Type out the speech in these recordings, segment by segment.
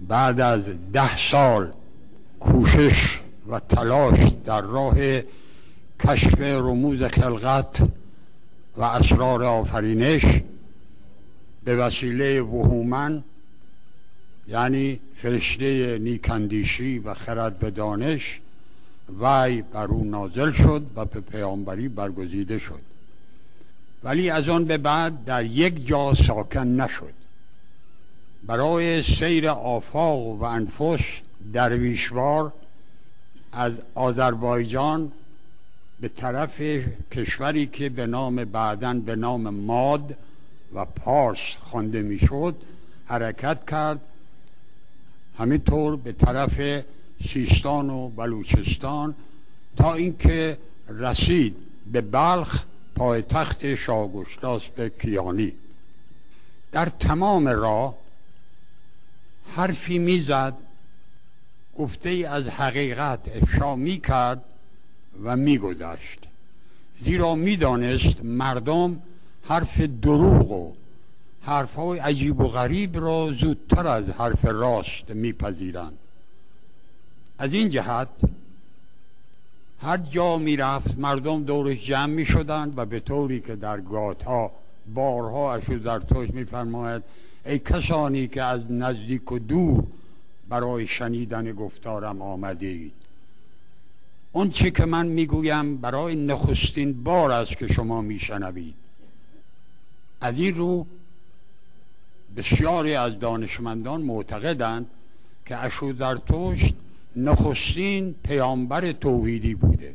بعد از ده سال کوشش و تلاش در راه کشف رموز خلقت و اسرار آفرینش به وسیله وهومن یعنی فرشته نیکندیشی و خرد به دانش وی بر او نازل شد و به پیامبری برگزیده شد. ولی از آن به بعد در یک جا ساکن نشد. برای سیر آفاق و انفس درویشوار از آذربایجان به طرف کشوری که به نام بعدن به نام ماد و پارس خوانده می‌شد حرکت کرد. همینطور به طرف سیستان و بلوچستان تا اینکه رسید به بلخ پایتخت شاگشتاس به کیانی. در تمام راه حرفی می‌زد گفته ای از حقیقت افشا می کرد و میگذشت. زیرا می‌دانست مردم حرف دروغ و حرفهای عجیب و غریب را زودتر از حرف راست میپذیرند. از این جهت هر جا می‌رفت مردم دورش جمع می شدند و به طوری که در ها بارها اشو در توش میفرماید ای کسانی که از نزدیک و دور برای شنیدن گفتارم آمده اید اون چی که من می‌گویم برای نخستین بار است که شما میشنوید. از این رو بسیاری از دانشمندان معتقدند که اشوزرتشت نخستین پیامبر توحیدی بوده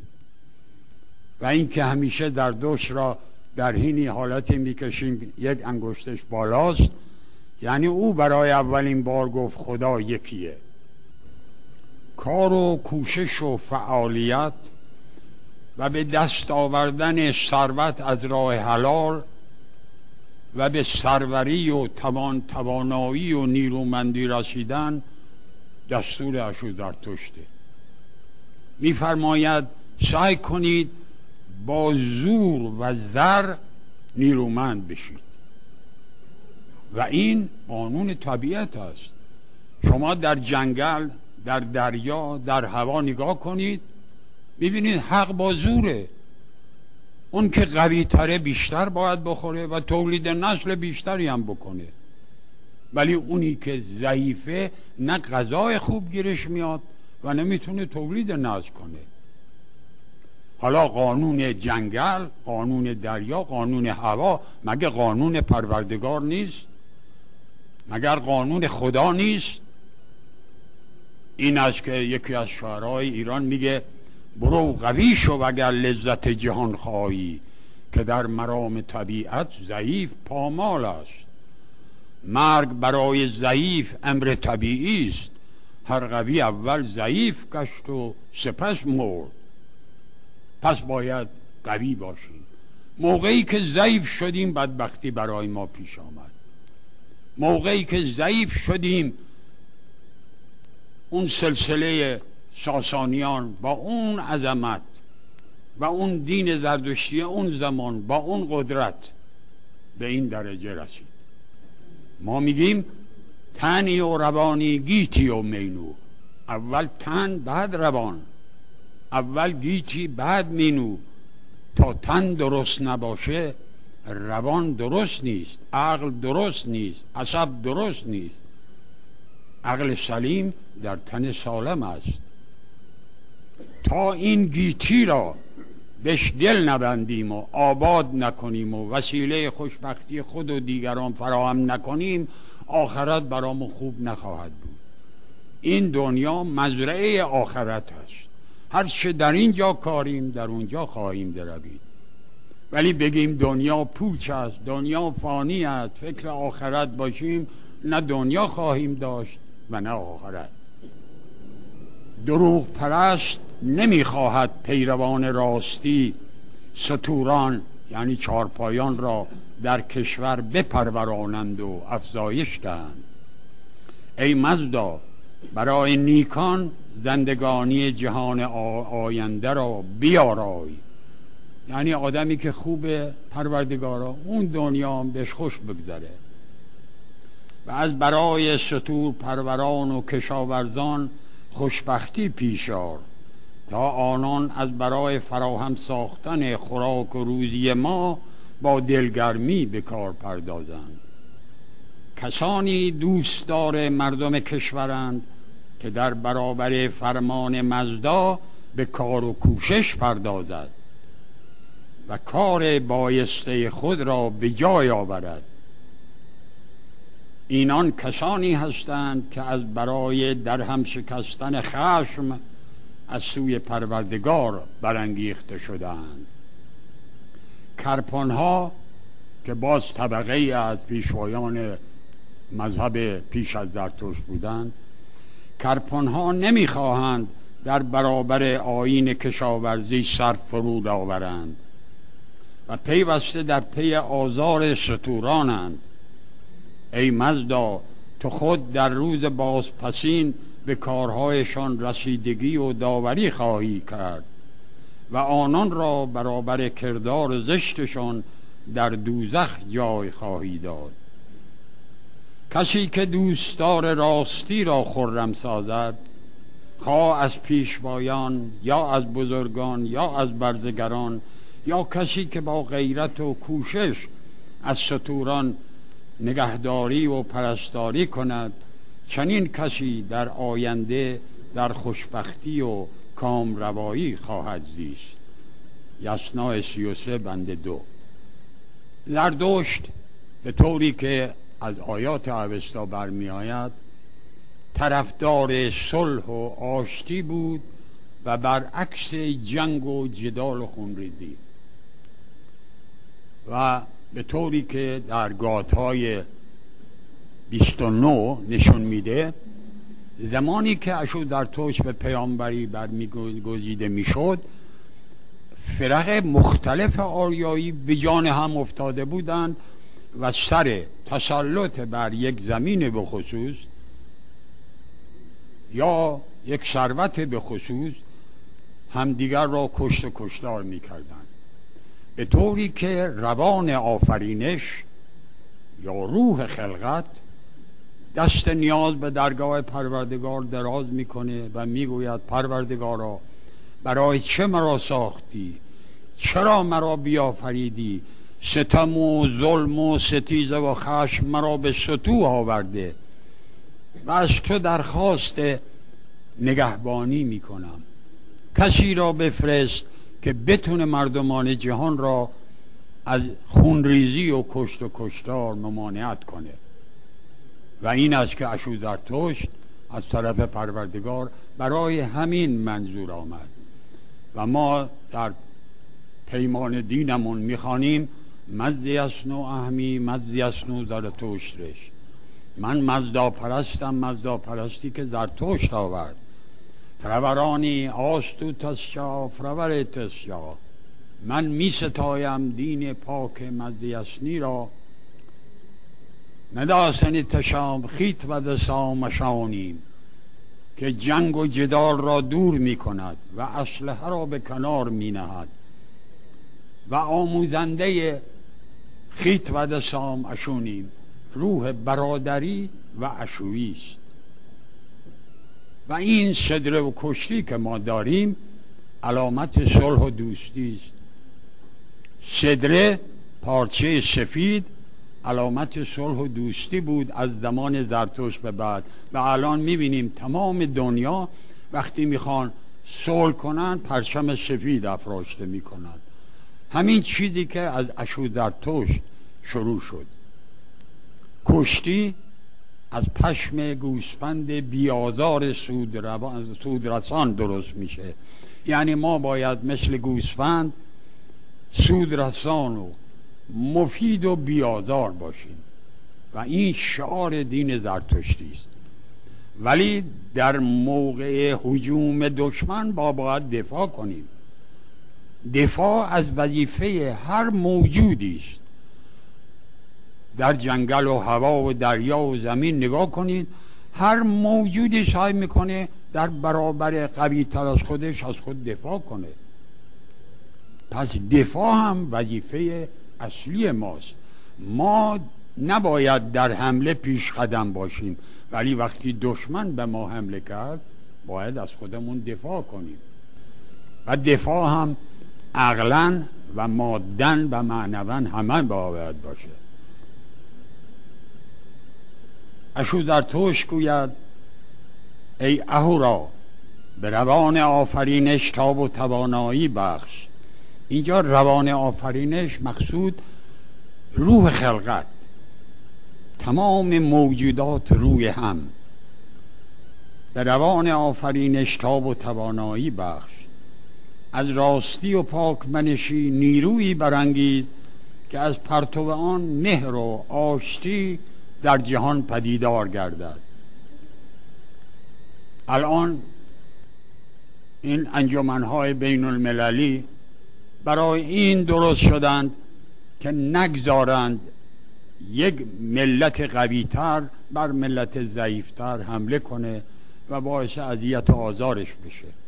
و اینکه همیشه در دوش را در هینی حالتی می‌کشیم. یک انگشتش بالاست. یعنی او برای اولین بار گفت خدا یکیه. کار و کوشش و فعالیت و به دست آوردن ثروت از راه حلال و به سروری و توان توانایی و نیرومندی رسیدن دستور اشو زرتشته میفرماید سعی کنید با زور و زر نیرومند بشید. و این قانون طبیعت است. شما در جنگل در دریا در هوا نگاه کنید می‌بینید حق با زوره. اون که قوی تره بیشتر باید بخوره و تولید نسل بیشتری هم بکنه. ولی اونی که ضعیفه نه غذای خوب گیرش میاد و نمی‌تونه تولید نسل کنه. حالا قانون جنگل قانون دریا قانون هوا مگه قانون پروردگار نیست؟ مگر قانون خدا نیست؟ این است که یکی از شعرهای ایران میگه برو قوی شو اگر لذت جهان خواهی که در مرام طبیعت ضعیف پامال است. مرگ برای ضعیف امر طبیعی است. هر قوی اول ضعیف گشت و سپس مرد. پس باید قوی باشیم موقعی که ضعیف شدیم بدبختی برای ما پیش آمد. موقعی که ضعیف شدیم اون سلسله ساسانیان با اون عظمت و اون دین زردشتی اون زمان با اون قدرت به این درجه رسید. ما میگیم تنی و روانی گیتی و مینو. اول تن بعد روان. اول گیتی بعد مینو. تا تن درست نباشه روان درست نیست عقل درست نیست عصب درست نیست. عقل سلیم در تن سالم است. تا این گیتی را بهش دل نبندیم و آباد نکنیم و وسیله خوشبختی خود و دیگران فراهم نکنیم آخرت برامون خوب نخواهد بود. این دنیا مزرعه آخرت است. هر چه در اینجا کاریم در اونجا خواهیم دروید ولی بگیم دنیا پوچ است دنیا فانی است فکر آخرت باشیم نه دنیا خواهیم داشت و نه آخرت. دروغ پرست نمی‌خواهد پیروان راستی ستوران یعنی چارپایان را در کشور بپرورانند و افزایش دهند ای مزدا برای نیکان زندگانی جهان آینده را بیارای. یعنی آدمی که خوب پروردگارا اون دنیا بهش خوش بگذره. و از برای ستور پروران و کشاورزان خوشبختی پیشار تا آنان از برای فراهم ساختن خوراک و روزی ما با دلگرمی به کار پردازند. کسانی دوستدار مردم کشورند که در برابر فرمان مزدا به کار و کوشش پردازد و کار بایسته خود را به جای آورد. اینان کسانی هستند که از برای در هم شکستن خشم از سوی پروردگار برانگیخته شدند کرپانها که باز طبقه از پیشوایان مذهب پیش از زرتشت بودند کرپانها نمی‌خواهند در برابر آین کشاورزی سر فرود آورند و پیوسته در پی آزار ستورانند. ای مزدا تو خود در روز بازپسین به کارهایشان رسیدگی و داوری خواهی کرد و آنان را برابر کردار زشتشان در دوزخ جای خواهی داد. کسی که دوستدار راستی را خرم سازد خواه از پیشوایان یا از بزرگان یا از برزگران یا کسی که با غیرت و کوشش از ستوران نگهداری و پرستاری کند چنین کسی در آینده در خوشبختی و کام روایی خواهد زیست. یسنا سی و سه بند دو. زردشت به طوری که از آیات اوستا برمی آید طرفدار صلح و آشتی بود و برعکس جنگ و جدال و خونریزی. و به طوری که در گات های 29 نشون میده زمانی که اشو در توش به پیامبری برمیگزیده می‌شد فرق مختلف آریایی به جان هم افتاده بودند. و سر تسلط بر یک زمین به خصوص یا یک ثروت به خصوص همدیگر را کشت و کشتار می‌کردند. به طوری که روان آفرینش یا روح خلقت دست نیاز به درگاه پروردگار دراز می‌کنه و می‌گوید پروردگارا برای چه مرا ساختی؟ چرا مرا بیافریدی؟ ستم و ظلم و ستیزه و خشم مرا به ستو آورده و از تو درخواست نگهبانی می‌کنم. کسی را بفرست که بتونه مردمان جهان را از خونریزی و کشت و کشتار ممانعت کنه. و این است که اشو زرتشت از طرف پروردگار برای همین منظور آمد. و ما در پیمان دینمون می‌خوانیم مزدی اسنو اهمی مزدی اسنو زرتشتش من مزدا پرستم مزدا پرستی که زرتشت آورد فرورانی آستو تسشا فرور تسشا من می ستایم دین پاک مزدیسنی را. نداسنی تشام خیت و دسامشانیم که جنگ و جدال را دور می کند و اسلحه را به کنار می نهد. و آموزنده خیت و دسام اشونیم. روح برادری و اشویی است. و این صدره و کشتی که ما داریم علامت صلح و دوستی است. صدره پارچه سفید علامت صلح و دوستی بود از زمان زرتوش به بعد. و الان می‌بینیم تمام دنیا وقتی می‌خوان صلح کنن پرچم سفید افراشته می‌کنن. همین چیزی که از اشو زرتشت شروع شد. کشتی از پشم گوسفند بیازار سود رسان درست میشه. یعنی ما باید مثل گوسفند سود رسان و مفید و بیازار باشیم. و این شعار دین زرتشتی است. ولی در موقع حجوم دشمن با باید دفاع کنیم. دفاع از وظیفه هر موجودی است. در جنگل و هوا و دریا و زمین نگاه کنید هر موجودی سعی می‌کنه در برابر قوی تر از خودش از خود دفاع کنه. پس دفاع هم وظیفه اصلی ماست. ما نباید در حمله پیش قدم باشیم ولی وقتی دشمن به ما حمله کرد باید از خودمون دفاع کنیم. و دفاع هم عقلا و مادن و معنون همه باید باشه. اشو در توش گوید ای اهورا به روان آفرینش تاب و توانایی بخش. اینجا روان آفرینش مقصود روح خلقت. تمام موجودات روی هم. به روان آفرینش تاب و توانایی بخش. از راستی و پاک منشی نیرویی برانگیز که از پرتو آن مهر و آشتی در جهان پدیدار گردد. الان این انجمنهای بین المللی برای این درست شدند که نگذارند یک ملت قویتر بر ملت ضعیفتر حمله کنه و باعث اذیت و آزارش بشه.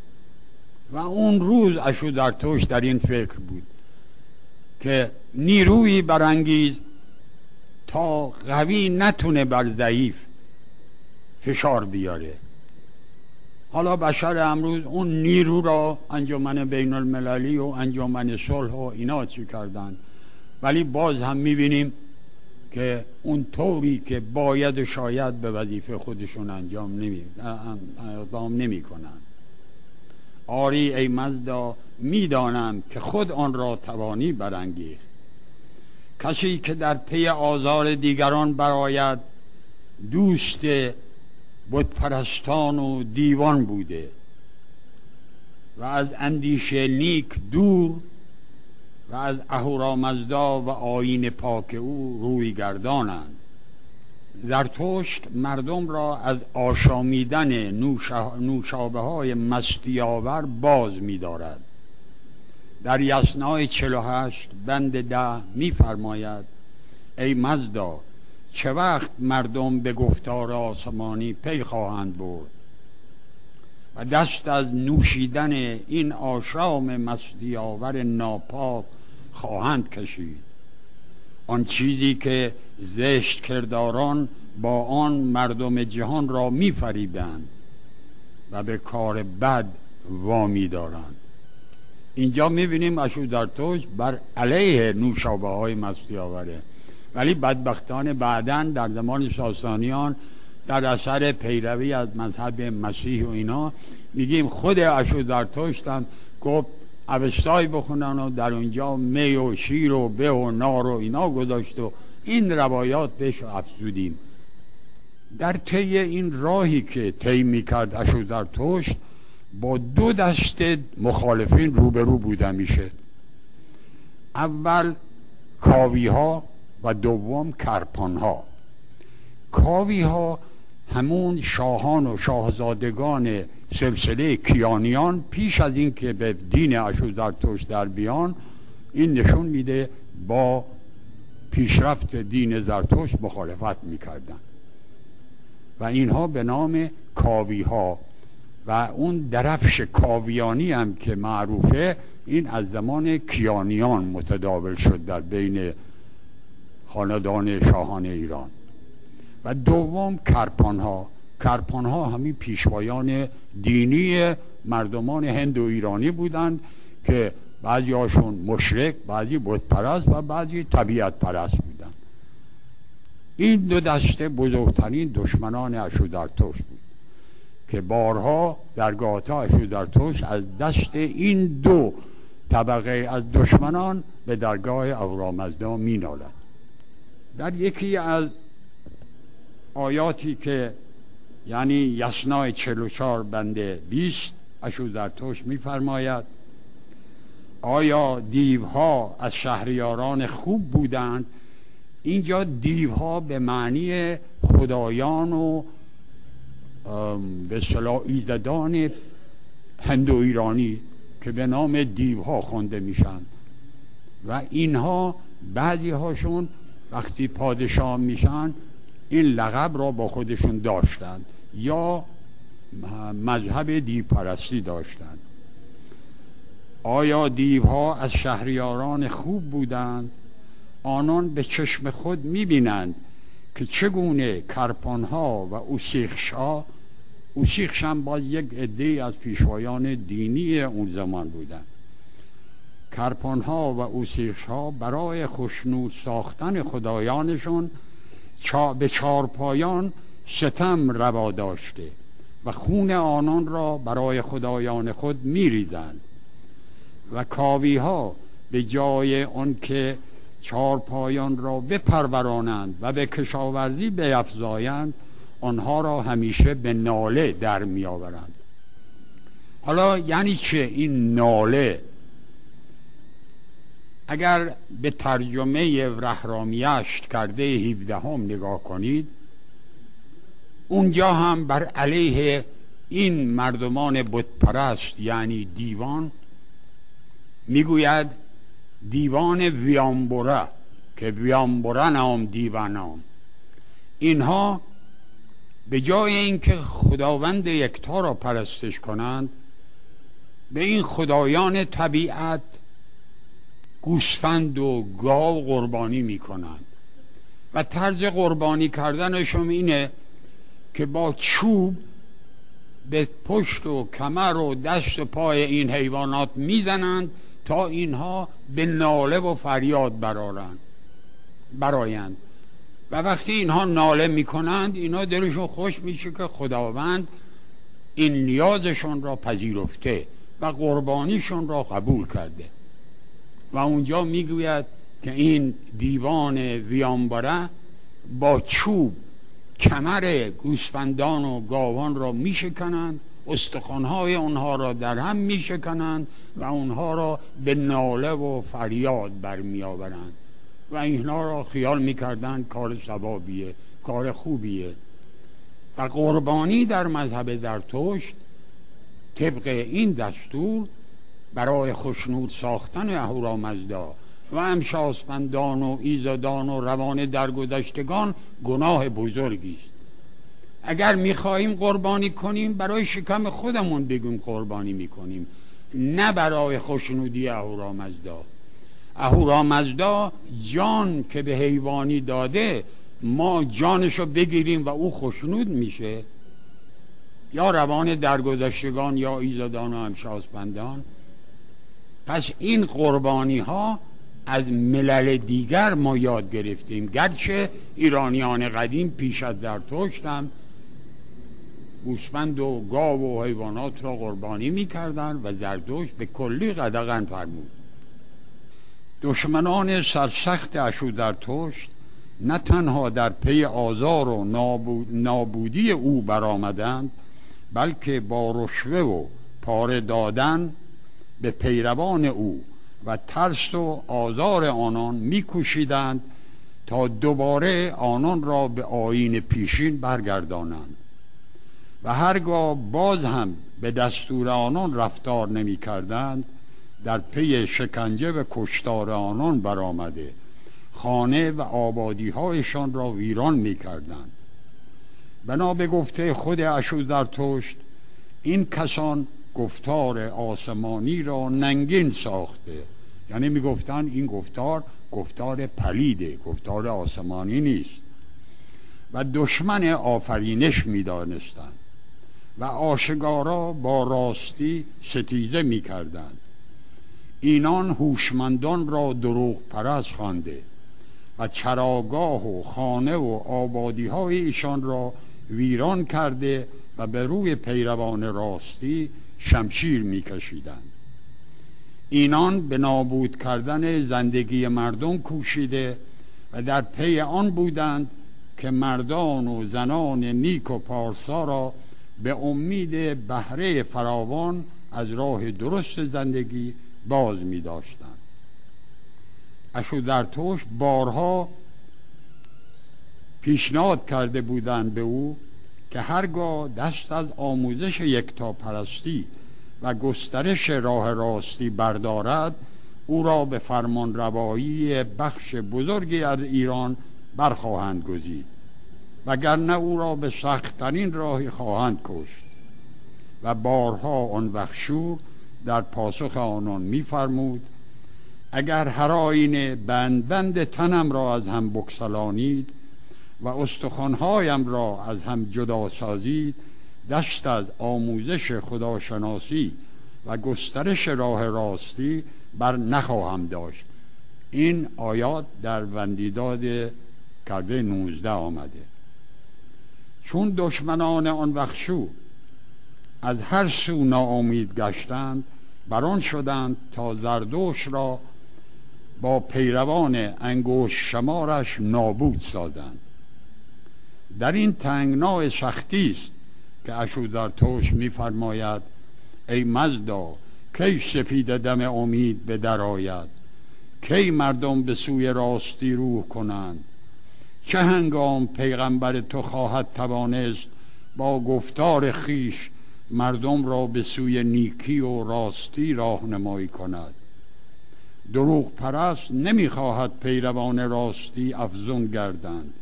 و اون روز اشو در توش در این فکر بود که نیروی برانگیز تا قوی نتونه بر ضعیف فشار بیاره. حالا بشر امروز اون نیرو را انجمن بین المللی و انجمن صلح و اینا چی کردن؟ ولی باز هم می‌بینیم که اون طوری که باید و شاید به وظیفه خودشون انجام نمی اقدام نمی کنن. آری ای مزدا می‌دانم که خود آن را توانی برانگیخت. کسی که در پی آزار دیگران براید دوست پرستان و دیوان بوده و از اندیشه نیک دور و از اهورامزدا و آین پاک او روی گردانند. زرتشت مردم را از آشامیدن نوشابه های مستیاور باز می دارد در یسنای 48 بند ده میفرماید ای مزدا چه وقت مردم به گفتار آسمانی پی خواهند برد؟ و دست از نوشیدن این آشام مستیاور ناپاک خواهند کشید. آن چیزی که زشت کرداران با آن مردم جهان را میفریبند و به کار بد وامی دارند. اینجا می‌بینیم اشو در توش بر علیه نوشابه های مستی آوره. ولی بدبختان بعدا در زمان ساسانیان در اثر پیروی از مذهب مسیح و اینا میگیم خود اشو در توشتن گفت اوستای بخونن و در اونجا می و شیر و به و نار و اینا گذاشت و این روایات بهش افزودیم. در طی این راهی که طی می‌کرد اشو در توشت با دو دست مخالفین روبرو بودن میشه. اول کاوی ها و دوم کرپان ها کاوی ها همون شاهان و شاهزادگان سلسله کیانیان پیش از اینکه به دین اشوزرتوش در بیان این نشون میده با پیشرفت دین زرتوش مخالفت می‌کردن. و اینها به نام کاوی ها و اون درفش کاویانی هم که معروفه این از زمان کیانیان متداول شد در بین خاندان شاهان ایران. و دوم کرپان ها کرپان ها همین پیشوایان دینی مردمان هند و ایرانی بودند که بعضی هاشون مشرک بعضی بود پرست و بعضی طبیعت پرست بودند. این دو دسته بزرگترین دشمنان اشودرتوش بود که بارها در گاتا اشودرتوش از دست این دو طبقه از دشمنان به درگاه اورامزدا می نالد در یکی از آیاتی که یعنی یسنای 44 بنده 20 اشودرتوش میفرماید آیا دیوها از شهریاران خوب بودند؟ اینجا دیوها به معنی خدایان و به صلاح ایزدان هندو ایرانی که به نام دیوها خونده میشن و اینها بعضی هاشون وقتی پادشاه میشن این لقب را با خودشون داشتند یا مذهب دیو پرستی داشتند آیا دیوها از شهریاران خوب بودند؟ آنان به چشم خود می‌بینند که چگونه کرپانها و اوسیخشا اوسیخش هم باز یک عده از پیشوایان دینی اون زمان بودند. کرپانها و اوسیخشا برای خشنود ساختن خدایانشون چا به چارپایان ستم روا داشته و خون آنان را برای خدایان خود میریزند و کاوی ها به جای آنکه چهار پایان را بپرورانند و به کشاورزی بیفزایند آنها را همیشه به ناله در میآورند. حالا یعنی چه این ناله؟ اگر به ترجمه رهرامیشت کرده 17 هم نگاه کنید اونجا هم بر علیه این مردمان بتپرست یعنی دیوان می‌گوید دیوان ویامبورا که ویامبورا نام دیوانام اینها به جای اینکه خداوند یکتا را پرستش کنند به این خدایان طبیعت گوسفند و گاو قربانی می کنند و طرز قربانی کردنشون اینه که با چوب به پشت و کمر و دست و پای این حیوانات می‌زنند تا اینها به ناله و فریاد برارند برایند و وقتی اینها ناله می‌کنند اینها دلشون خوش میشه که خداوند این نیازشون را پذیرفته و قربانیشون را قبول کرده. و اونجا می‌گوید که این دیوان ویانبره با چوب کمر گوسفندان و گاوان را میشکنند استخوانهای اونها را در هم میشکنند و اونها را به ناله و فریاد برمیآورند. و اینها را خیال می‌کردند کار ثوابیه کار خوبیه. و قربانی در مذهب زرتشت طبق این دستور برای خشنود ساختن اهورامزدا و امشاسپندان و ایزدان و روان درگذشتگان گناه بزرگی است. اگر می‌خواهیم قربانی کنیم برای شکم خودمون بگیم قربانی می‌کنیم نه برای خوشنودی اهورامزدا اهورامزدا جان که به حیوانی داده ما جانشو بگیریم و او خوشنود میشه. یا روان درگذشتگان یا ایزدان و همشاسپندان پس این قربانی ها از ملل دیگر ما یاد گرفتیم. گرچه ایرانیان قدیم پیش از در هم گوسفند و گاو و حیوانات را قربانی می‌کردند و زردوش به کلی قدغن فرمود. دشمنان سرسخت اشو در توشت نه تنها در پی آزار و نابودی او برآمدند بلکه با رشوه و پاره دادن به پیروان او و ترس و آزار آنان میکوشیدند تا دوباره آنان را به آین پیشین برگردانند. و هرگاه باز هم به دستور آنان رفتار نمی کردند در پی شکنجه و کشتار آنان برآمده خانه و آبادی هایشان را ویران می کردند بنا به گفته خود توشت این کسان گفتار آسمانی را ننگین ساخته. یعنی می‌گفتن این گفتار گفتار پلیده گفتار آسمانی نیست. و دشمن آفرینش می‌دانستند. و آشگارا با راستی ستیزه می‌کردند. اینان هوشمندان را دروغ پرست خوانده و چراگاه و خانه و آبادی های ایشان را ویران کرده و به روی پیروان راستی شمشیر میکشیدند. اینان به نابود کردن زندگی مردم کوشیده و در پی آن بودند که مردان و زنان نیک و پارسا را به امید بهره فراوان از راه درست زندگی باز می داشتند اشو در توش بارها پیشنهاد کرده بودند به او که هرگاه دست از آموزش یکتا پرستی و گسترش راه راستی بردارد او را به فرمان روایی بخش بزرگی از ایران برخواهند گزید وگرنه او را به سختترین راهی خواهند کشت و بارها آن وخشور در پاسخ آنان میفرمود اگر هر آینه بند بند تنم را از هم بکسلانید و استخوانهایم را از هم جدا سازید دست از آموزش خداشناسی و گسترش راه راستی بر نخواهم داشت. این آیات در وندیداد کرده 19 آمده. چون دشمنان آن بخشو از هر سو ناامید گشتند بران شدند تا زردوش را با پیروان انگوش شمارش نابود سازند. در این تنگنا سختی است که اشودرتوش میفرماید ای مزدا کی سپید دم امید به درآید کی مردم به سوی راستی روح کنند؟ چه هنگام پیغمبر تو خواهد توانست با گفتار خیش مردم را به سوی نیکی و راستی راهنمایی کند؟ دروغ پرست نمی‌خواهد پیروان راستی افزون گردند.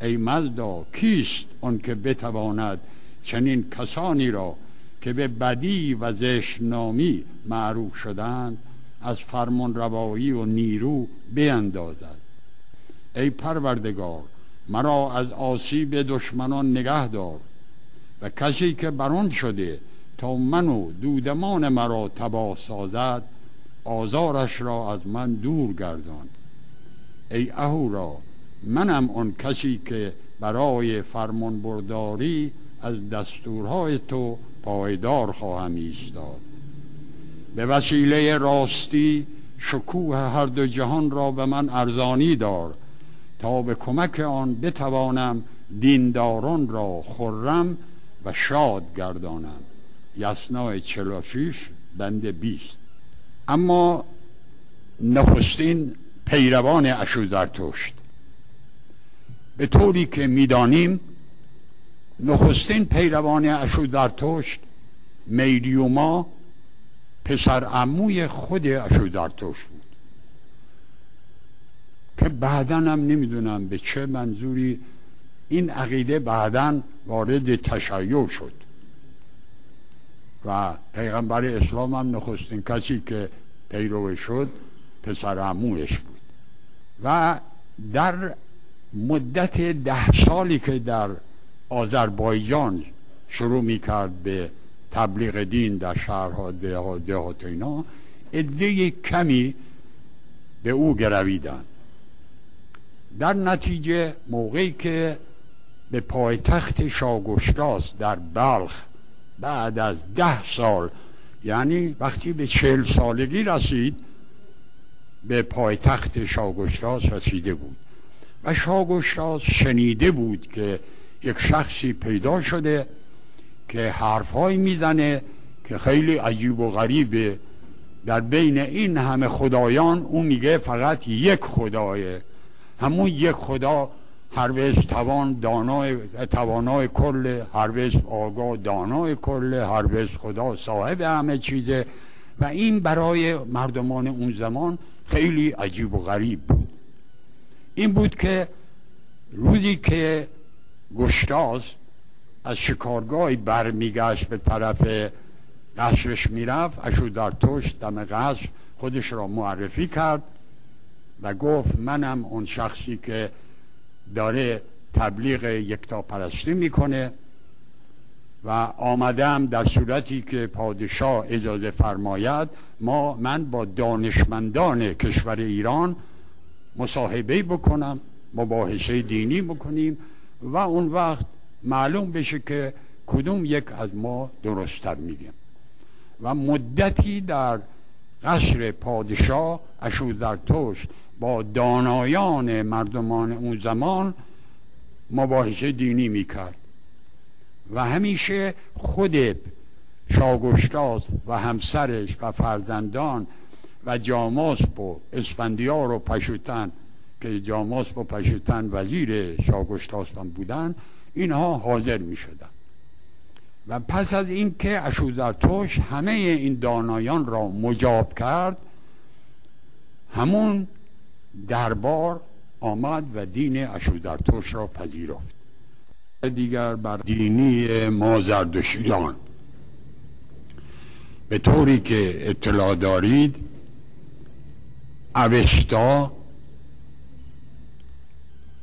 ای مزدا کیست که بتواند چنین کسانی را که به بدی و زشنامی معروف شدند از فرمان روایی و نیرو بیندازد؟ ای پروردگار مرا از آسیب دشمنان نگه دار و کسی که بران شده تا من و دودمان مرا تباه سازد آزارش را از من دور گردان. ای اهورا منم آن کسی که برای فرمان برداری از دستورهای تو پایدار خواهم ایستاد. به وسیله راستی شکوه هر دو جهان را به من ارزانی دار تا به کمک آن بتوانم دینداران را خرم و شاد گردانم. یسنای چلاشیش بند بیست. اما نخستین پیروان اشوزرتشت به طوری که می‌دانیم نخستین پیروان اشوزرتشت میریوما پسر عموی خود اشوزرتشت بود. که بعدا هم نمی‌دونم به چه منظوری این عقیده بعدا وارد تشیع شد. و پیغمبر اسلام هم نخستین کسی که پیرو شد پسر عمویش بود. و در مدت ده سالی که در آذربایجان شروع می کرد به تبلیغ دین در شهرها دهات اینا عده کمی به او گرویدند. در نتیجه موقعی که به پایتخت شاگشتاس در بلخ بعد از ده سال یعنی وقتی به چهل سالگی رسید به پایتخت شاگشتاس رسیده بود. و شاگشتاس شنیده بود که یک شخصی پیدا شده که حرفهایی می‌زنه که خیلی عجیب و غریبه. در بین این همه خدایان اون میگه فقط یک خدایه همون یک خدا هر توان دانای توانای کل هر آگاه دانای کل هر خدا صاحب همه چیزه. و این برای مردمان اون زمان خیلی عجیب و غریب بود. این بود که روزی که گشتاز از شکارگاهی برمیگشت به طرف قصرش می‌رفت اشو در توش دم قصر خودش را معرفی کرد و گفت منم اون شخصی که داره تبلیغ یکتا پرستی می‌کنه و آمدم در صورتی که پادشاه اجازه فرماید ما من با دانشمندان کشور ایران مصاحبه بکنم مباحثه دینی بکنیم و اون وقت معلوم بشه که کدوم یک از ما درستتر میگیم و مدتی در قصر پادشاه اشوزرتشت با دانایان مردمان اون زمان مباحثه دینی می‌کرد. و همیشه خود شاگشتاز و همسرش و فرزندان و جاماسپ و اسفندیار و پشوتن که جاماسپ و پشوتن وزیر شاگشتاسپان بودن اینها حاضر می شدن و پس از اینکه اشوزرتوش همه این دانایان را مجاب کرد همون دربار آمد و دین اشودرتوش را پذیرفت. دیگر بر دینی ما زردشتیان به طوری که اطلاع دارید اوستا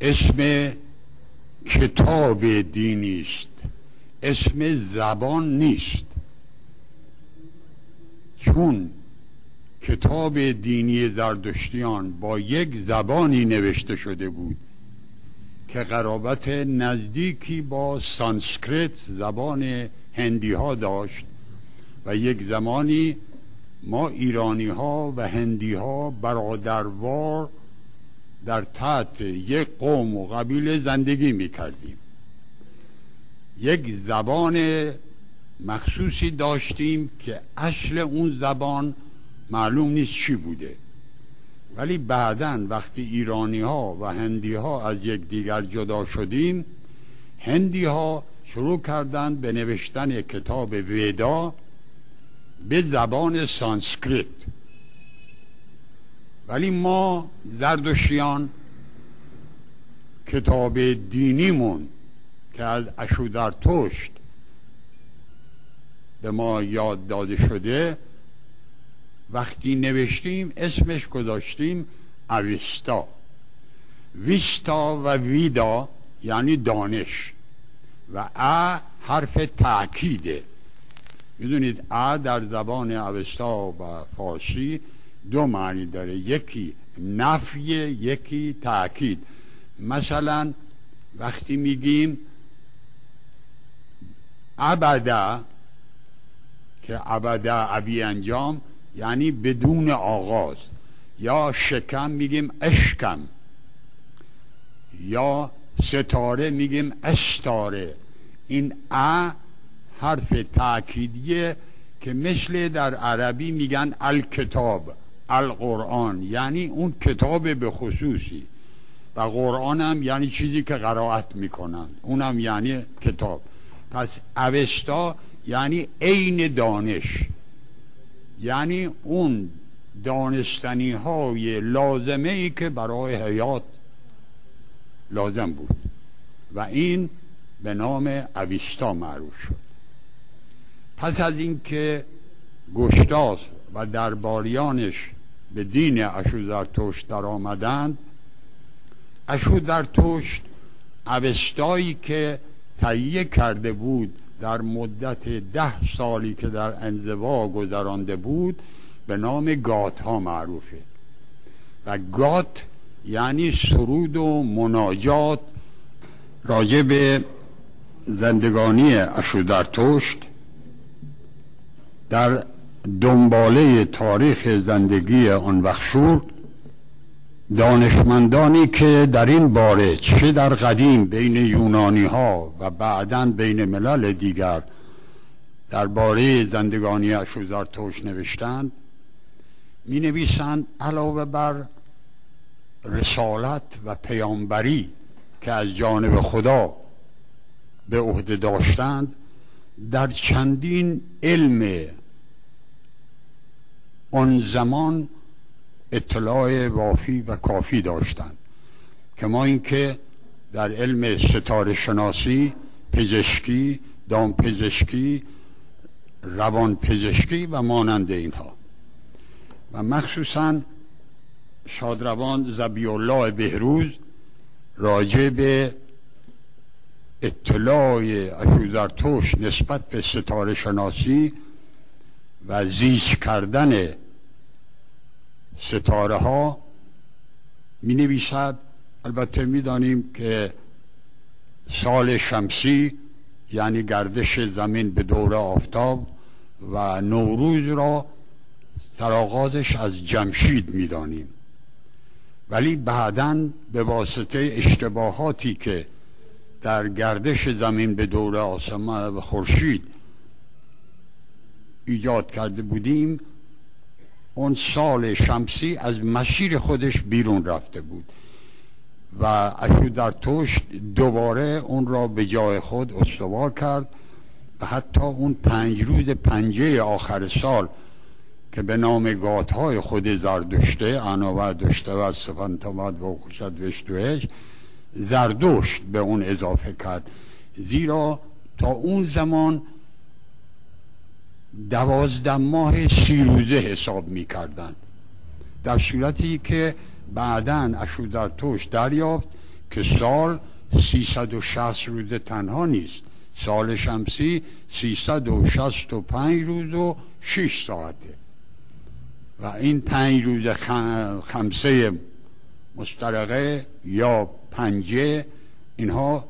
اسم کتاب دینی است. اسم زبان نیست. چون کتاب دینی زردشتیان با یک زبانی نوشته شده بود که قرابت نزدیکی با سانسکریت زبان هندی ها داشت و یک زمانی ما ایرانی ها و هندی ها برادروار در تحت یک قوم و قبیله زندگی می کردیم یک زبان مخصوصی داشتیم که اصل اون زبان معلوم نیست چی بوده. ولی بعدا وقتی ایرانی ها و هندی ها از یک دیگر جدا شدیم هندی ها شروع کردند به نوشتن کتاب ویدا به زبان سانسکریت. ولی ما زردشتیان کتاب دینیمون که از توشت به ما یاد داده شده وقتی نوشتیم اسمش گذاشتیم اویستا. ویستا و ویدا یعنی دانش و ا حرف تأکیده. می‌دونید ا در زبان اوستا و فارسی دو معنی داره. یکی نفی یکی تأکید. مثلا وقتی میگیم ابدا که ابدا ابی انجام یعنی بدون آغاز. یا شکم میگیم اشکم. یا ستاره میگیم استاره این ا حرف تأکیدیه که مثل در عربی میگن الکتاب القرآن یعنی اون کتاب به خصوصی. و قرآن هم یعنی چیزی که قرائت می‌کنن. اونم یعنی کتاب. پس اوستا یعنی عین دانش. یعنی اون دانستنی های لازمه ای که برای حیات لازم بود. و این به نام اویستا معروف شد. پس از اینکه گشتاس و درباریانش به دین اشوزرتشت در آمدند اشوزرتشت اوستایی که تهیه کرده بود در مدت ده سالی که در انزوا گذرانده بود به نام گات ها معروفه. و گات یعنی سرود و مناجات راجع به زندگانی اشودرتشت در دنباله تاریخ زندگی آن وخشور دانشمندانی که در این باره چه در قدیم بین یونانی ها و بعدا بین ملل دیگر باره زندگانی توش نوشتند می نویسند علاوه بر رسالت و پیامبری که از جانب خدا به عهده داشتند در چندین علم آن زمان اطلاع وافی و کافی داشتند که ما اینکه در علم ستاره شناسی پزشکی دام پزشکی روان پزشکی و مانند اینها. و مخصوصا شادروان زبی الله بهروز راجع به اطلاع اشوزرتوش نسبت به ستاره شناسی و زیست کردن ستاره ها می نویسد البته می دانیم که سال شمسی یعنی گردش زمین به دور آفتاب و نوروز را سرآغازش از جمشید می دانیم ولی بعدا به واسطه اشتباهاتی که در گردش زمین به دور آسمان و خورشید ایجاد کرده بودیم اون سال شمسی از مسیر خودش بیرون رفته بود و اشو در توش دوباره اون را به جای خود استوار کرد و حتی اون پنج روز پنجه آخر سال که به نام گات های خود زردشته انا دشته و سفنتمد و خوشد وشتوهش زردشت به اون اضافه کرد. زیرا تا اون زمان دوازده ماه سی روزه حساب می کردند در صورتی که بعدا توش دریافت که سال 360 روز تنها نیست. سال شمسی 365 روز و 6 ساعته. و این پنج روز خمسه مسترقه یا پنجه اینها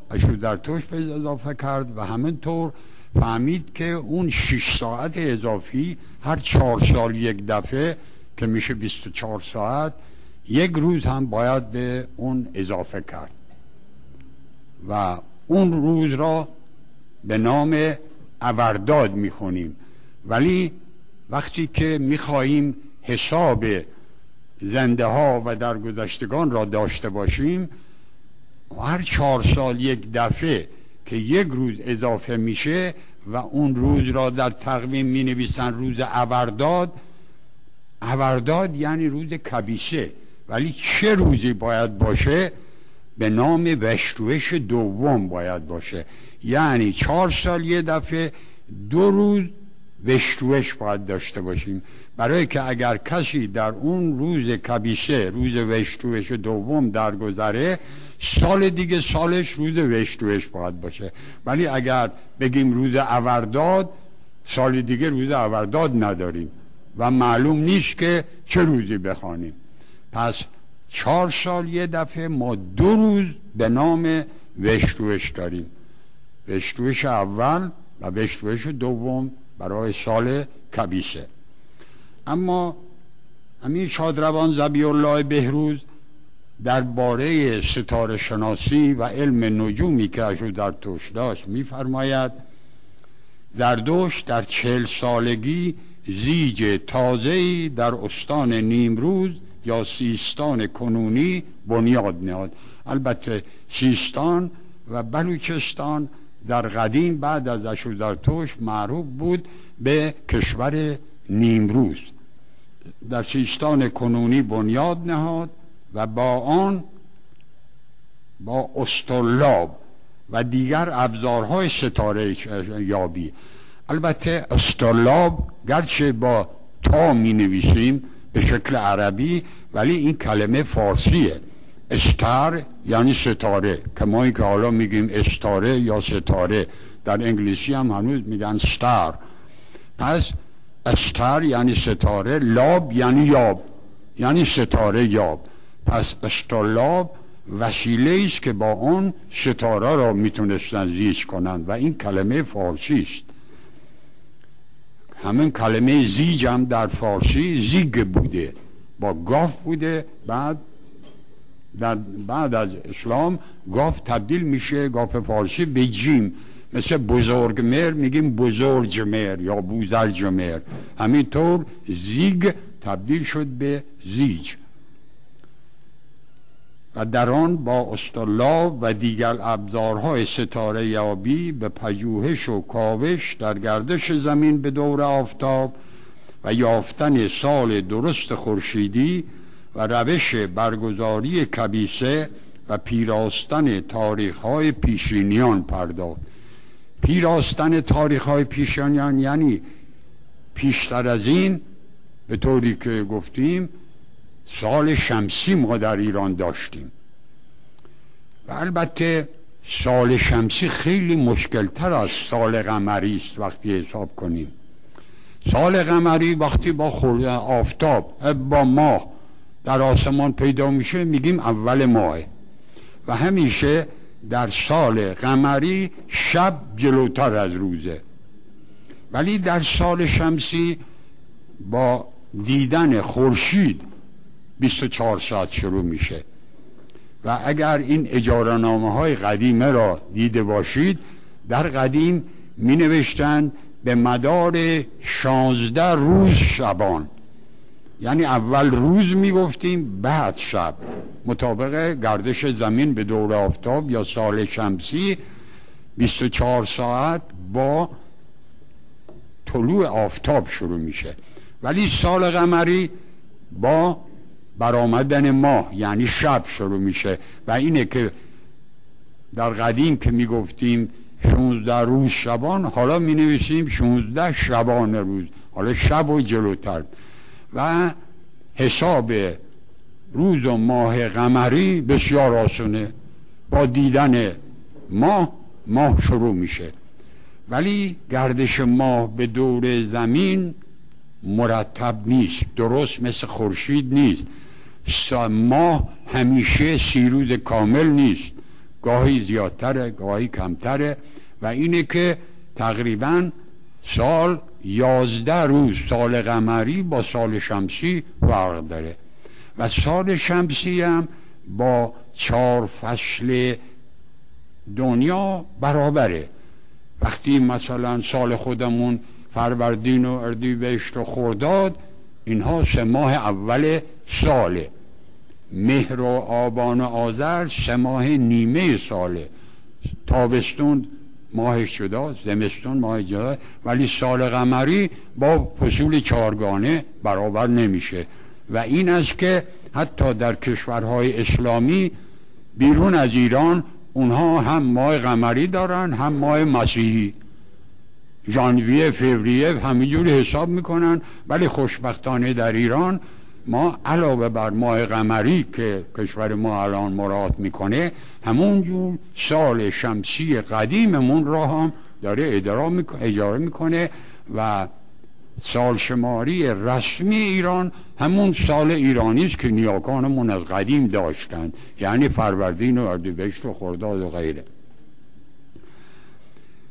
توش به اضافه کرد و همینطور فهمید که اون 6 ساعت اضافی هر چهار سال یک دفعه که میشه 24 ساعت یک روز هم باید به اون اضافه کرد. و اون روز را به نام اورداد می‌خونیم. ولی وقتی که می‌خواهیم حساب زنده ها و درگذشتگان را داشته باشیم هر چهار سال یک دفعه که یک روز اضافه میشه و اون روز را در تقویم می نویسن روز اورداد اورداد یعنی روز کبیسه. ولی چه روزی باید باشه؟ به نام وشروش دوم باید باشه. یعنی چهار سال یه دفعه دو روز وشروش باید داشته باشیم. برای که اگر کسی در اون روز کبیسه روز وشروش دوم درگذره سال دیگه سالش روز وشروش باید باشه. ولی اگر بگیم روز اورداد سال دیگه روز اورداد نداریم و معلوم نیست که چه روزی بخوانیم. پس چهار سال یه دفعه ما دو روز به نام وشروش داریم. وشروش اول و وشروش دوم. برای سال کبیسه اما امیر شادروان زبی الله بهروز درباره ستاره شناسی و علم نجومی که اشو در توش داشت میفرماید زردوش در چهل سالگی زیج تازهی در استان نیمروز یا سیستان کنونی بنیاد نهاد. البته سیستان و بلوچستان در قدیم بعد از اشودرتوش معروف بود به کشور نیمروز. در سیستان کنونی بنیاد نهاد و با آن با استرلاب و دیگر ابزارهای ستاره یابی. البته استرلاب گرچه با تا می نویسیم به شکل عربی ولی این کلمه فارسیه. استار یعنی ستاره که ما که حالا میگیم استاره یا ستاره در انگلیسی هم هنوز میگن ستار. پس استار یعنی ستاره لاب یعنی یاب یعنی ستاره یاب. پس استرلاب وسیله است که با اون ستاره را می‌تونستن زیست کنند و این کلمه فارسی است. همین کلمه زیج هم در فارسی زیگ بوده با گاف بوده بعد در بعد از اسلام گاف تبدیل میشه گاف فارسی به جیم. مثل بزرگ مر میگیم بزرگ مر یا بوزرج مر همینطور زیگ تبدیل شد به زیج. و در آن با استرلاب و دیگر ابزارهای ستاره یابی به پژوهش و کاوش در گردش زمین به دور آفتاب و یافتن سال درست خورشیدی و روش برگزاری کبیسه و پیراستن تاریخ های پیشینیان پرداخت. پیراستن تاریخ های پیشینیان یعنی پیشتر از این به طوری که گفتیم سال شمسی ما در ایران داشتیم. و البته سال شمسی خیلی مشکلتر از سال قمری است وقتی حساب کنیم. سال قمری وقتی با خورده آفتاب با ماه در آسمان پیدا میشه میگیم اول ماه. و همیشه در سال قمری شب جلوتر از روزه. ولی در سال شمسی با دیدن خورشید 24 ساعت شروع میشه. و اگر این اجارنامه های قدیمه را دیده باشید در قدیم می نوشتن به مدار شانزده روز شبان. یعنی اول روز می گفتیم بعد شب. مطابق گردش زمین به دور آفتاب یا سال شمسی 24 ساعت با طلوع آفتاب شروع میشه. ولی سال قمری با برآمدن ماه یعنی شب شروع میشه. و اینه که در قدیم که می‌گفتیم 16 روز شبان حالا می نویسیم 16 شبان روز. حالا شب و جلوتر. و حساب روز و ماه قمری بسیار آسونه. با دیدن ماه ماه شروع میشه. ولی گردش ماه به دور زمین مرتب نیست. درست مثل خورشید نیست. ماه همیشه سی روز کامل نیست. گاهی زیادتره گاهی کمتره. و اینه که تقریبا سال یازده روز سال قمری با سال شمسی فرق داره. و سال شمسی هم با چهار فصل دنیا برابره. وقتی مثلا سال خودمون فروردین و اردیبهشت و خورداد اینها سه ماه اول ساله. مهر و آبان و آذر سه ماه نیمه ساله. تابستون ماهش جدا زمستون ماه جدا ولی سال قمری با فصول چارگانه برابر نمیشه. و این است که حتی در کشورهای اسلامی بیرون از ایران اونها هم ماه قمری دارن هم ماه مسیحی. ژانویه فوریه همینجوری حساب می‌کنن. ولی خوشبختانه در ایران ما علاوه بر ماه قمری که کشور ما الان مراد می‌کنه همونجور سال شمسی قدیممون را هم داره اجاره می‌کنه و سال شماری رسمی ایران همون سال ایرانی است که نیاکانمون از قدیم داشتند یعنی فروردین و اردیبهشت و خرداد و غیره.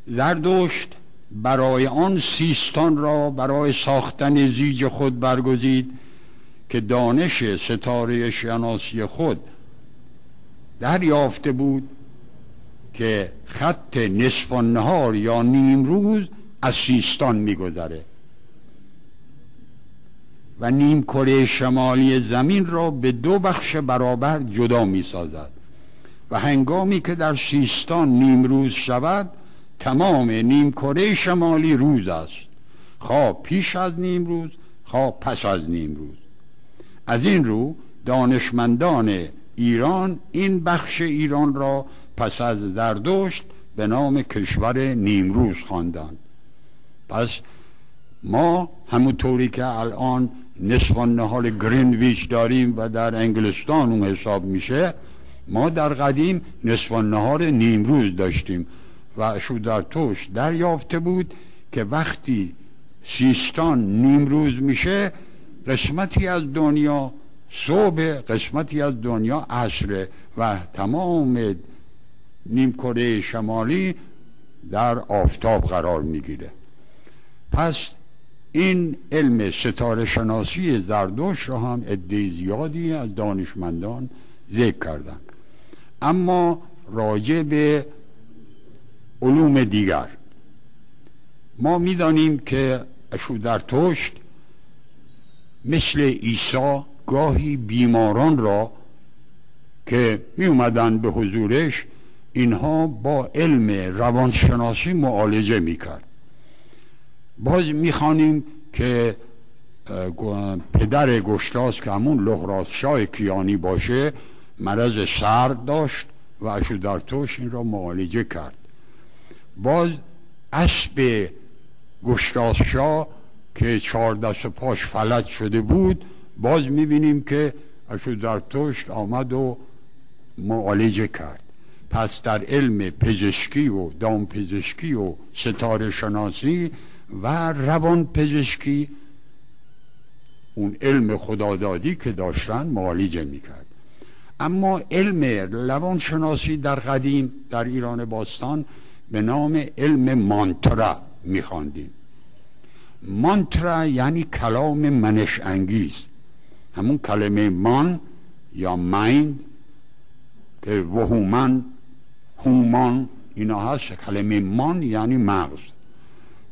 زردشت برای آن سیستان را برای ساختن زیج خود برگزید. که دانش ستاره شناسی خود دریافته بود که خط نصف نهار یا نیم روز از سیستان میگذره. و نیم کره شمالی زمین را به دو بخش برابر جدا می سازد و هنگامی که در سیستان نیم روز شود تمام نیم کره شمالی روز است. خواه پیش از نیم روز خواه پس از نیم روز. از این رو دانشمندان ایران این بخش ایران را پس از زردشت به نام کشور نیمروز خواندند. پس ما همونطوری که الان نصف نهال گرینویچ داریم و در انگلستان اون حساب میشه ما در قدیم نصف نهار نیمروز داشتیم و در توش دریافته بود که وقتی سیستان نیمروز میشه قسمتی از دنیا صبح قسمتی از دنیا عصره و تمام نیمکره شمالی در آفتاب قرار می‌گیره. پس این علم ستاره شناسی زردوش را هم عده زیادی از دانشمندان ذکر کردند اما راجع به علوم دیگر ما می‌دانیم که توشت مثل عیسی گاهی بیماران را که می اومدن به حضورش اینها با علم روانشناسی معالجه می‌کرد. باز می‌خوانیم که پدر گشتاس که همون لغراس شاه کیانی باشه مرض سرد داشت و توش این را معالجه کرد. باز اسب گشتاس شاه که چهار دست پاش فلج شده بود باز می‌بینیم که توشت آمد و معالجه کرد. پس در علم پزشکی و دام پزشکی و ستاره شناسی و روان پزشکی اون علم خدادادی که داشتن معالجه می‌کرد. اما علم روان شناسی در قدیم در ایران باستان به نام علم مانترا میخواندیم. مانترا یعنی کلام منش انگیز. همون کلمه مان یا مایند که وهومن هومان اینا هست. کلمه مان یعنی مغز.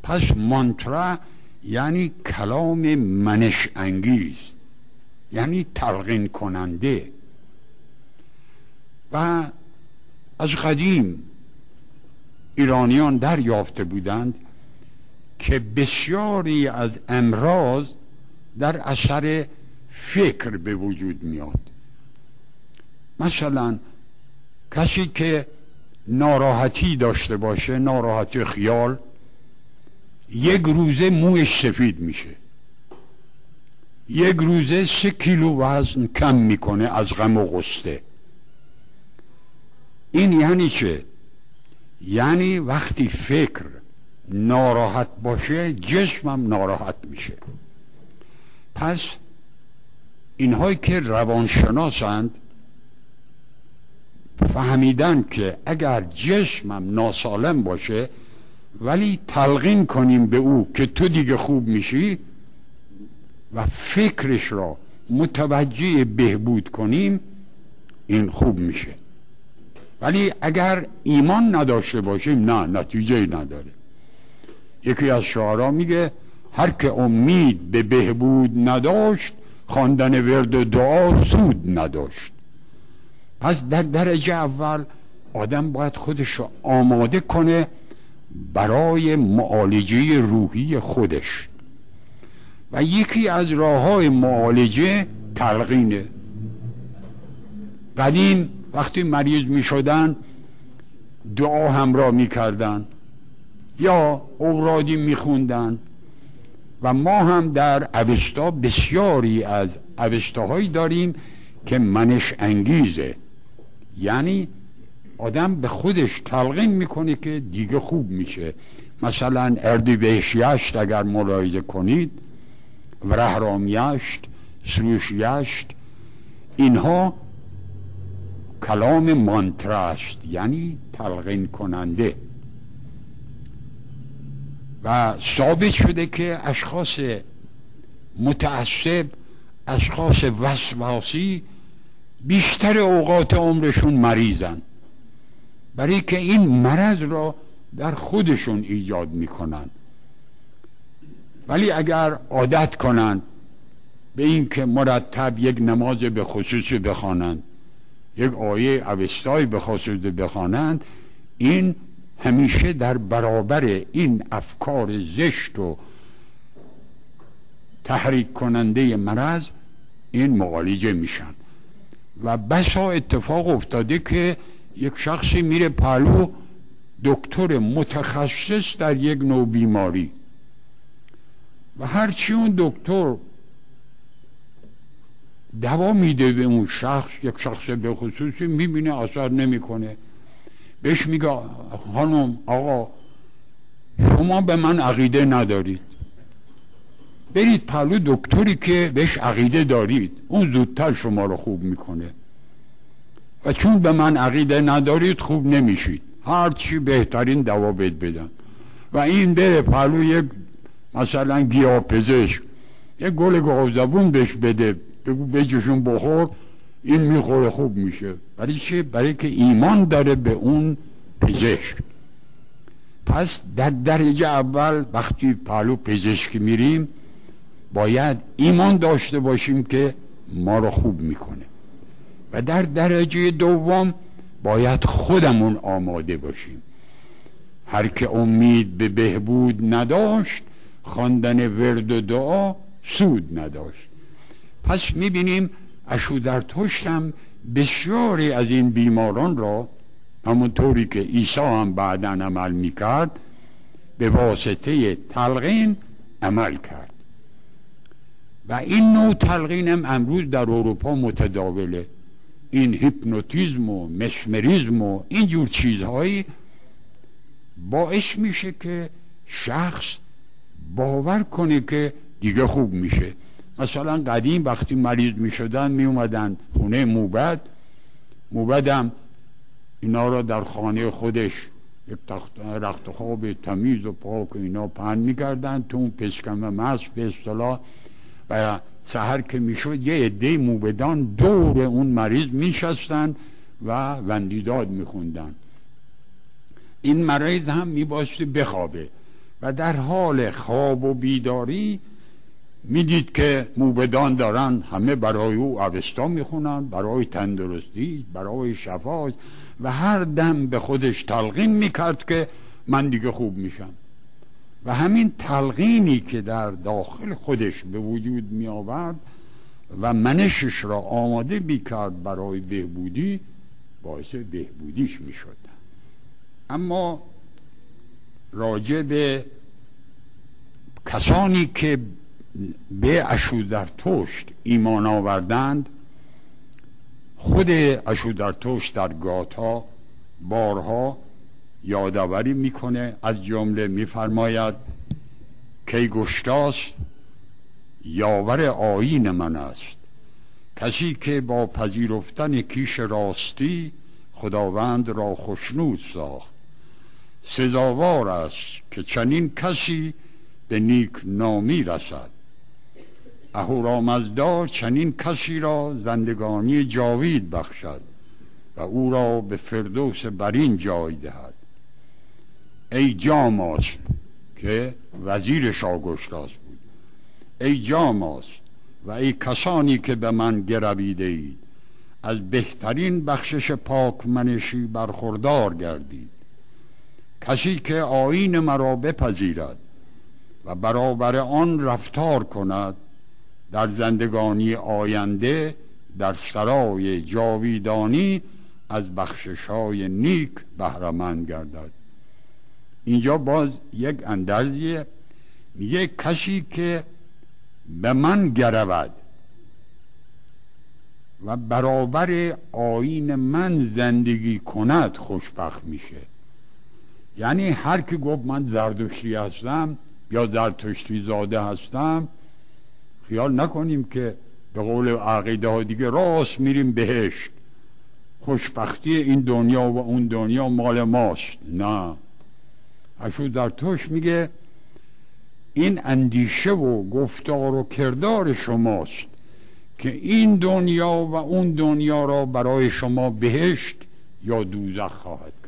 پس مانترا یعنی کلام منش انگیز. یعنی تلقین کننده. و از قدیم ایرانیان دریافته بودند که بسیاری از امراض در اثر فکر به وجود میاد. مثلا کسی که ناراحتی داشته باشه ناراحتی خیال یک روزه موش سفید میشه. یک روزه سه کیلو وزن کم می‌کنه از غم و غسته این یعنی چه؟ یعنی وقتی فکر ناراحت باشه جسمم ناراحت میشه. پس اینهایی که روانشناسند فهمیدن که اگر جسمم ناسالم باشه ولی تلقین کنیم به او که تو دیگه خوب میشی و فکرش را متوجه بهبود کنیم این خوب میشه. ولی اگر ایمان نداشته باشیم نه نتیجه نداره. یکی از شعرا میگه هر که امید به بهبود نداشت خواندن ورد دعا سود نداشت. پس در درجه اول آدم باید خودش رو آماده کنه برای معالجه روحی خودش. و یکی از راه های معالجه تلقینه. قدیم وقتی مریض می شدن دعا همراه می کردن یا اورادی می خوندن و ما هم در اوستا بسیاری از اوستاهایی داریم که منش انگیزه. یعنی آدم به خودش تلقین می‌کنه که دیگه خوب میشه. مثلا اردیبهشیشت اگر ملاحظه کنید و رهرامیشت سروشیشت اینها کلام مانتراست یعنی تلقین کننده. و ثابت شده که اشخاص متعصب اشخاص وسواسی بیشتر اوقات عمرشون مریضن. برای که این مرض را در خودشون ایجاد می‌کنن. ولی اگر عادت کنند به اینکه مرتب یک نماز به خصوصی بخوانند یک آیه اوستایی به خصوصی بخوانند این همیشه در برابر این افکار زشت و تحریک کننده مرض این معالجه میشن. و بسا اتفاق افتاده که یک شخصی میره پلو دکتر متخصص در یک نوع بیماری. و هرچی اون دکتر دوا میده به اون شخص یک شخص به خصوصی می‌بینه اثر نمی‌کنه. بهش میگه خانم آقا شما به من عقیده ندارید. برید پلو دکتری که بهش عقیده دارید. اون زودتر شما رو خوب می‌کنه. و چون به من عقیده ندارید خوب نمیشید. هرچی بهترین دوا بهت بدن. و این بره پلو یک مثلا گیاه پزشک یک گل گاوزبون بهش بده بگو بجشون بخور. این می‌خوره خوب میشه. برای چه؟ برای که ایمان داره به اون پزشک. پس در درجه اول وقتی پلو پزشک میریم باید ایمان داشته باشیم که ما رو خوب می‌کنه. و در درجه دوم باید خودمون آماده باشیم. هر که امید به بهبود نداشت خواندن ورد و دعا سود نداشت. پس می‌بینیم در تشتم بسیاری از این بیماران را همونطوری که عیسی هم بعدا عمل می‌کرد به واسطه تلقین عمل کرد. و این نوع تلقین هم امروز در اروپا متداوله. این هیپنوتیزم و مسمریزم و اینجور چیزهایی باعث میشه که شخص باور کنه که دیگه خوب میشه. مثلا قدیم وقتی مریض می‌شدن میومدن خونه موبد. موبدم اینا را در خانه خودش رخت خواب تمیز و پاک و اینا پهن می‌کردن تو اون پسکم مست به اصطلاح. و سهر که می‌شد یه عده موبدان دور اون مریض میشستن و وندیداد میخوندن. این مریض هم میباشته بخوابه و در حال خواب و بیداری می‌دید که موبدان دارن همه برای او اوستا می‌خونن برای تندرستی برای شفاست و هر دم به خودش تلقین می‌کرد که من دیگه خوب میشم. و همین تلقینی که در داخل خودش به وجود می آورد و منشش را آماده بیکرد برای بهبودی باعث بهبودیش می شد اما راجع به کسانی که به اشودرتشت ایمان آوردند خود اشودرتشت در گاتا بارها یادآوری می‌کنه از جمله میفرماید گشتاس یاور آین من است. کسی که با پذیرفتن کیش راستی خداوند را خشنود ساخت. سزاوار است که کسی به نیک نامی رسد. اهورامزدا چنین کسی را زندگانی جاوید بخشد و او را به فردوس برین جای دهد. ای جاماس که وزیر شاگشتاس بود. ای جاماس و ای کسانی که به من گرویده اید از بهترین بخشش پاک منشی برخوردار گردید. کسی که آین مرا بپذیرد و برابر آن رفتار کند در زندگانی آینده در سرای جاویدانی از بخشش های نیک بهرمند گردد. اینجا باز یک اندرزیه میگه کسی که به من گرود و برابر آین من زندگی کند خوشبخت میشه. یعنی هر کی گفت من زردشتی هستم یا زرتشتی زاده هستم خیال نکنیم که به قول عقیده ها دیگه راست میریم بهشت. خوشبختی این دنیا و اون دنیا مال ماست. نه. اشو در توش میگه این اندیشه و گفتار و کردار شماست که این دنیا و اون دنیا را برای شما بهشت یا دوزخ خواهد.